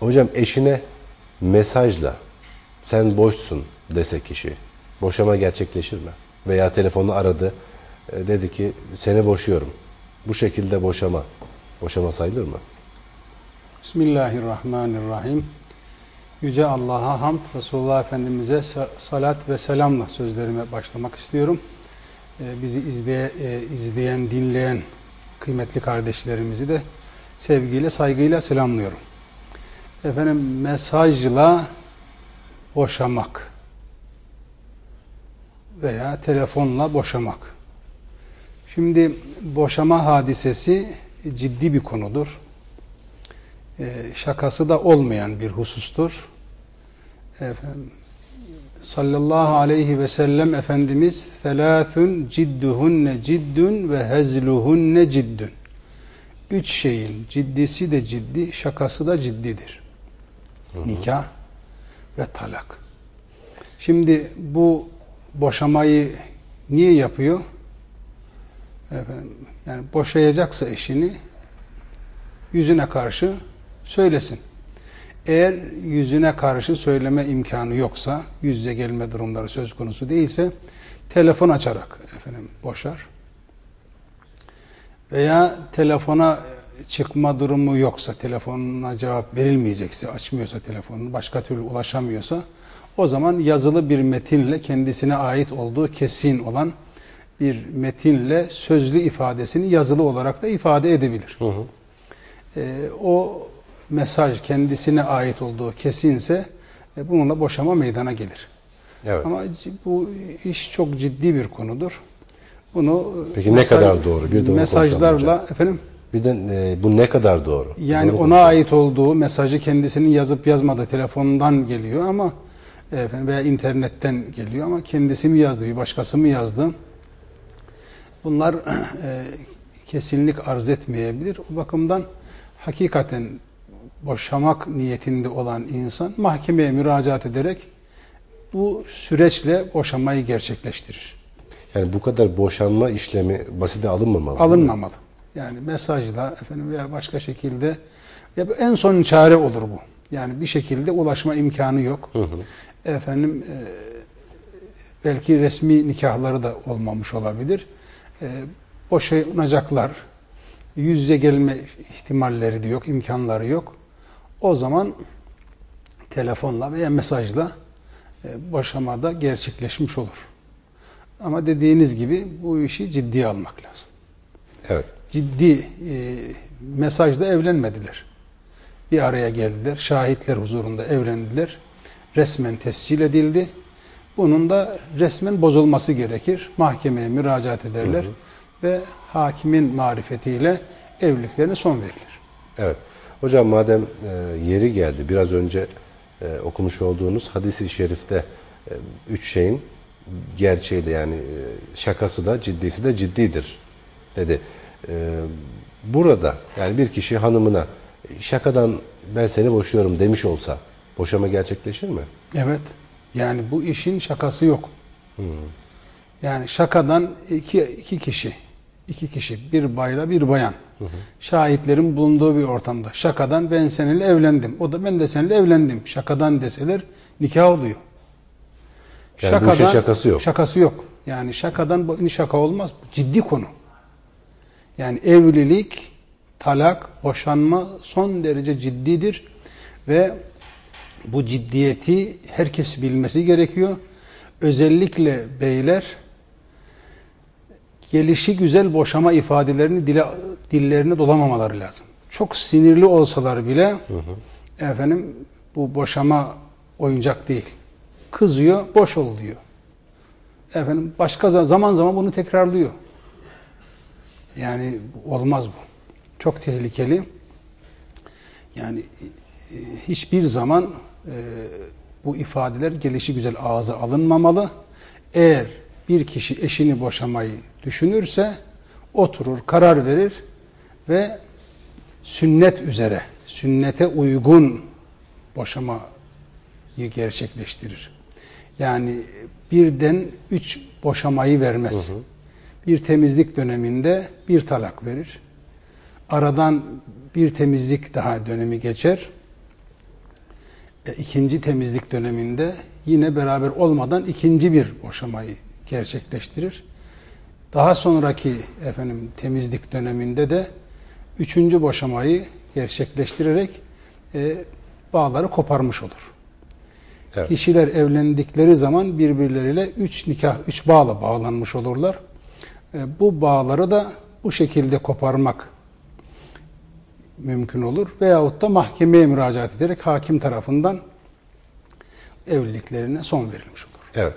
Hocam eşine mesajla sen boşsun dese kişi boşama gerçekleşir mi? Veya telefonla aradı e, dedi ki seni boşuyorum. Bu şekilde boşama. Boşama sayılır mı? Bismillahirrahmanirrahim. Yüce Allah'a hamd, Resulullah Efendimiz'e salat ve selamla sözlerime başlamak istiyorum. Ee, bizi izleye, e, izleyen, dinleyen kıymetli kardeşlerimizi de sevgiyle, saygıyla selamlıyorum. Efendim mesajla boşamak veya telefonla boşamak. Şimdi boşama hadisesi ciddi bir konudur. Ee, şakası da olmayan bir husustur. Efendim, sallallahu aleyhi ve sellem Efendimiz felâthün cidduhunne ciddün ve hezluhunne. Üç şeyin ciddisi de ciddi, şakası da ciddidir. Nikah ve talak. Şimdi bu boşamayı niye yapıyor? Efendim, yani boşayacaksa eşini yüzüne karşı söylesin. Eğer yüzüne karşı söyleme imkanı yoksa, yüz gelme durumları söz konusu değilse, telefon açarak efendim boşar. Veya telefona çıkma durumu yoksa, telefonuna cevap verilmeyecekse, açmıyorsa telefonunu, başka türlü ulaşamıyorsa, o zaman yazılı bir metinle kendisine ait olduğu kesin olan bir metinle sözlü ifadesini yazılı olarak da ifade edebilir. Hı hı. Ee, o mesaj kendisine ait olduğu kesinse e, bununla boşama meydana gelir. Evet. Ama bu iş çok ciddi bir konudur. Bunu Peki mesaj, ne kadar doğru? Bir de mesajlarla efendim bir de e, bu ne kadar doğru? Yani doğru ona ait olduğu mesajı kendisinin yazıp yazmadığı telefondan geliyor ama efendim veya internetten geliyor ama kendisi mi yazdı, bir başkası mı yazdı? Bunlar e, kesinlik arz etmeyebilir. O bakımdan hakikaten boşamak niyetinde olan insan mahkemeye müracaat ederek bu süreçle boşamayı gerçekleştirir. Yani bu kadar boşanma işlemi basite alınmamalı. Alınmamalı. Yani mesajla efendim veya başka şekilde ya en son çare olur bu. Yani bir şekilde ulaşma imkanı yok. Hı hı. Efendim e, belki resmi nikahları da olmamış olabilir. E, boşanacaklar. Yüz yüze gelme ihtimalleri de yok, imkanları yok. O zaman telefonla veya mesajla e, boşamada gerçekleşmiş olur. Ama dediğiniz gibi bu işi ciddiye almak lazım. Evet. Ciddi e, mesajla evlenmediler. Bir araya geldiler. Şahitler huzurunda evlendiler. Resmen tescil edildi. Bunun da resmen bozulması gerekir. Mahkemeye müracaat ederler. Hı hı. Ve hakimin marifetiyle evliliklerine son verilir. Evet. Hocam madem e, yeri geldi biraz önce e, okumuş olduğunuz hadisi şerifte e, üç şeyin gerçeği de yani e, şakası da ciddisi de ciddidir dedi. E, burada yani bir kişi hanımına şakadan ben seni boşuyorum demiş olsa boşama gerçekleşir mi? Evet. Yani bu işin şakası yok. Hmm. Yani şakadan iki, iki kişi, iki kişi, bir bayla bir bayan Hı Şahitlerin bulunduğu bir ortamda. Şakadan ben seninle evlendim. O da ben de seninle evlendim. Şakadan deseler nikah oluyor. Yani şakadan, bu işin şakası yok. Şakası yok. Yani şakadan bu şaka olmaz. Bu ciddi konu. Yani evlilik, talak, boşanma son derece ciddidir ve bu ciddiyeti herkes bilmesi gerekiyor. Özellikle beyler gelişi güzel boşama ifadelerini dile, dillerine dolamamaları lazım. Çok sinirli olsalar bile hı hı. efendim bu boşama oyuncak değil. Kızıyor, boş ol diyor. Efendim başka zaman zaman bunu tekrarlıyor. Yani olmaz bu. Çok tehlikeli. Yani e, hiçbir zaman e, bu ifadeler gelişi güzel ağza alınmamalı. Eğer bir kişi eşini boşamayı düşünürse oturur, karar verir ve sünnet üzere, sünnete uygun boşamayı gerçekleştirir. Yani birden üç boşamayı vermez. Hı hı. Bir temizlik döneminde bir talak verir. Aradan bir temizlik daha dönemi geçer. e, ikinci temizlik döneminde yine beraber olmadan ikinci bir boşamayı gerçekleştirir. Daha sonraki efendim temizlik döneminde de üçüncü boşamayı gerçekleştirerek e, bağları koparmış olur. Evet. Kişiler evlendikleri zaman birbirleriyle üç nikah, üç bağla bağlanmış olurlar. E, bu bağları da bu şekilde koparmak mümkün olur. Veyahut da mahkemeye müracaat ederek hakim tarafından evliliklerine son verilmiş olur. Evet.